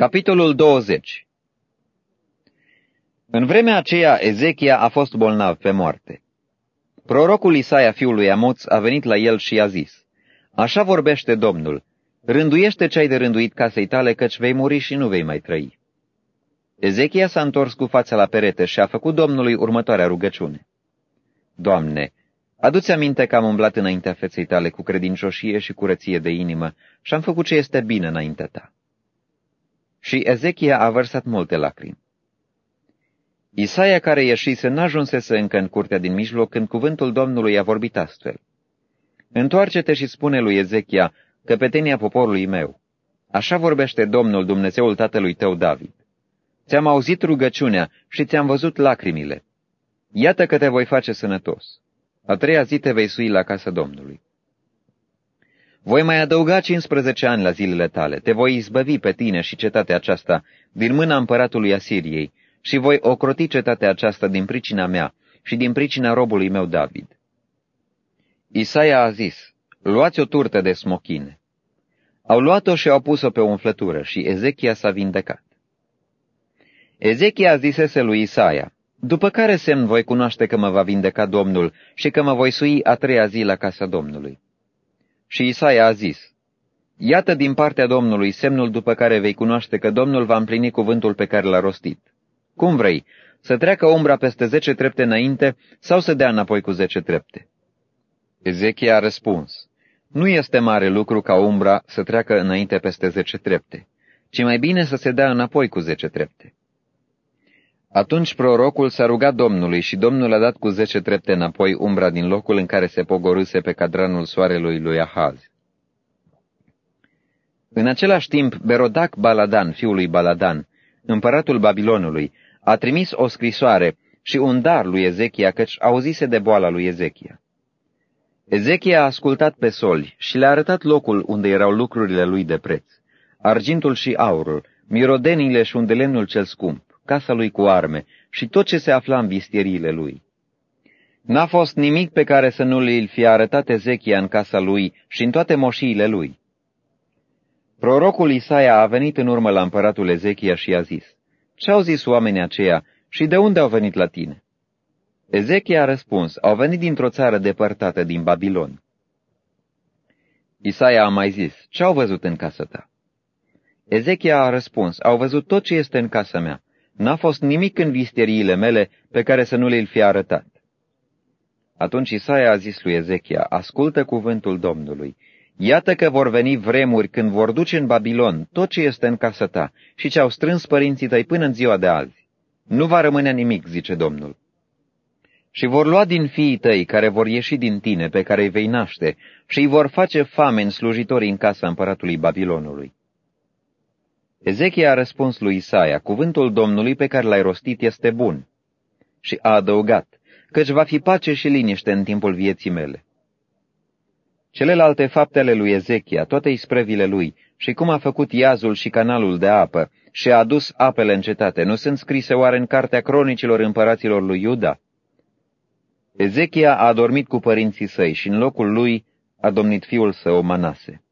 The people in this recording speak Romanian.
Capitolul 20 În vremea aceea, Ezechia a fost bolnav pe moarte. Prorocul Isaia fiul lui Amoț a venit la el și i-a zis, Așa vorbește Domnul, rânduiește ce ai de rânduit casei tale, căci vei muri și nu vei mai trăi. Ezechia s-a întors cu fața la perete și a făcut Domnului următoarea rugăciune. Doamne, adu-ți aminte că am umblat înaintea feței tale cu credincioșie și curăție de inimă și am făcut ce este bine înaintea ta și Ezechia a vărsat multe lacrimi. Isaia care ieșise n-ajunsese încă în curtea din mijloc când cuvântul Domnului a vorbit astfel. Întoarce-te și spune lui Ezechia, căpetenia poporului meu. Așa vorbește Domnul Dumnezeul tatălui tău David. Ți-am auzit rugăciunea și ți-am văzut lacrimile. Iată că te voi face sănătos. A treia zi te vei sui la casa Domnului. Voi mai adăuga 15 ani la zilele tale, te voi izbăvi pe tine și cetatea aceasta din mâna împăratului Asiriei și voi ocroti cetatea aceasta din pricina mea și din pricina robului meu David. Isaia a zis, luați o turtă de smochine. Au luat-o și au pus-o pe o umflătură și Ezechia s-a vindecat. Ezechia zisese lui Isaia, după care semn voi cunoaște că mă va vindeca Domnul și că mă voi sui a treia zi la casa Domnului. Și Isaia a zis, Iată din partea Domnului semnul după care vei cunoaște că Domnul va împlini cuvântul pe care l-a rostit. Cum vrei, să treacă umbra peste zece trepte înainte sau să dea înapoi cu zece trepte? Ezechia a răspuns, Nu este mare lucru ca umbra să treacă înainte peste zece trepte, ci mai bine să se dea înapoi cu zece trepte. Atunci prorocul s-a rugat Domnului și Domnul a dat cu zece trepte înapoi umbra din locul în care se pogorâse pe cadranul soarelui lui Ahaz. În același timp, Berodac Baladan, fiul lui Baladan, împăratul Babilonului, a trimis o scrisoare și un dar lui Ezechia, căci auzise de boala lui Ezechia. Ezechia a ascultat pe soli și le-a arătat locul unde erau lucrurile lui de preț, argintul și aurul, mirodenile și undelemnul cel scump casa lui cu arme și tot ce se afla în vistieriile lui. N-a fost nimic pe care să nu l fi arătat Ezechia în casa lui și în toate moșiile lui. Prorocul Isaia a venit în urmă la împăratul Ezechia și a zis, Ce-au zis oamenii aceia și de unde au venit la tine? Ezechia a răspuns, au venit dintr-o țară depărtată din Babilon. Isaia a mai zis, ce au văzut în casa ta? Ezechia a răspuns, au văzut tot ce este în casa mea N-a fost nimic în visteriile mele pe care să nu le-l fi arătat. Atunci Isaia a zis lui Ezechia, ascultă cuvântul Domnului. Iată că vor veni vremuri când vor duce în Babilon tot ce este în casa ta și ce au strâns părinții tăi până în ziua de azi. Nu va rămâne nimic, zice Domnul. Și vor lua din fiii tăi care vor ieși din tine, pe care îi vei naște, și îi vor face fame în slujitorii în casa împăratului Babilonului. Ezechia a răspuns lui Isaia, cuvântul Domnului pe care l-ai rostit este bun. Și a adăugat, căci va fi pace și liniște în timpul vieții mele. Celelalte faptele lui Ezechia, toate isprevile lui, și cum a făcut iazul și canalul de apă, și a adus apele în cetate, nu sunt scrise oare în cartea cronicilor împăraților lui Iuda? Ezechia a dormit cu părinții săi și în locul lui a domnit fiul său Manase.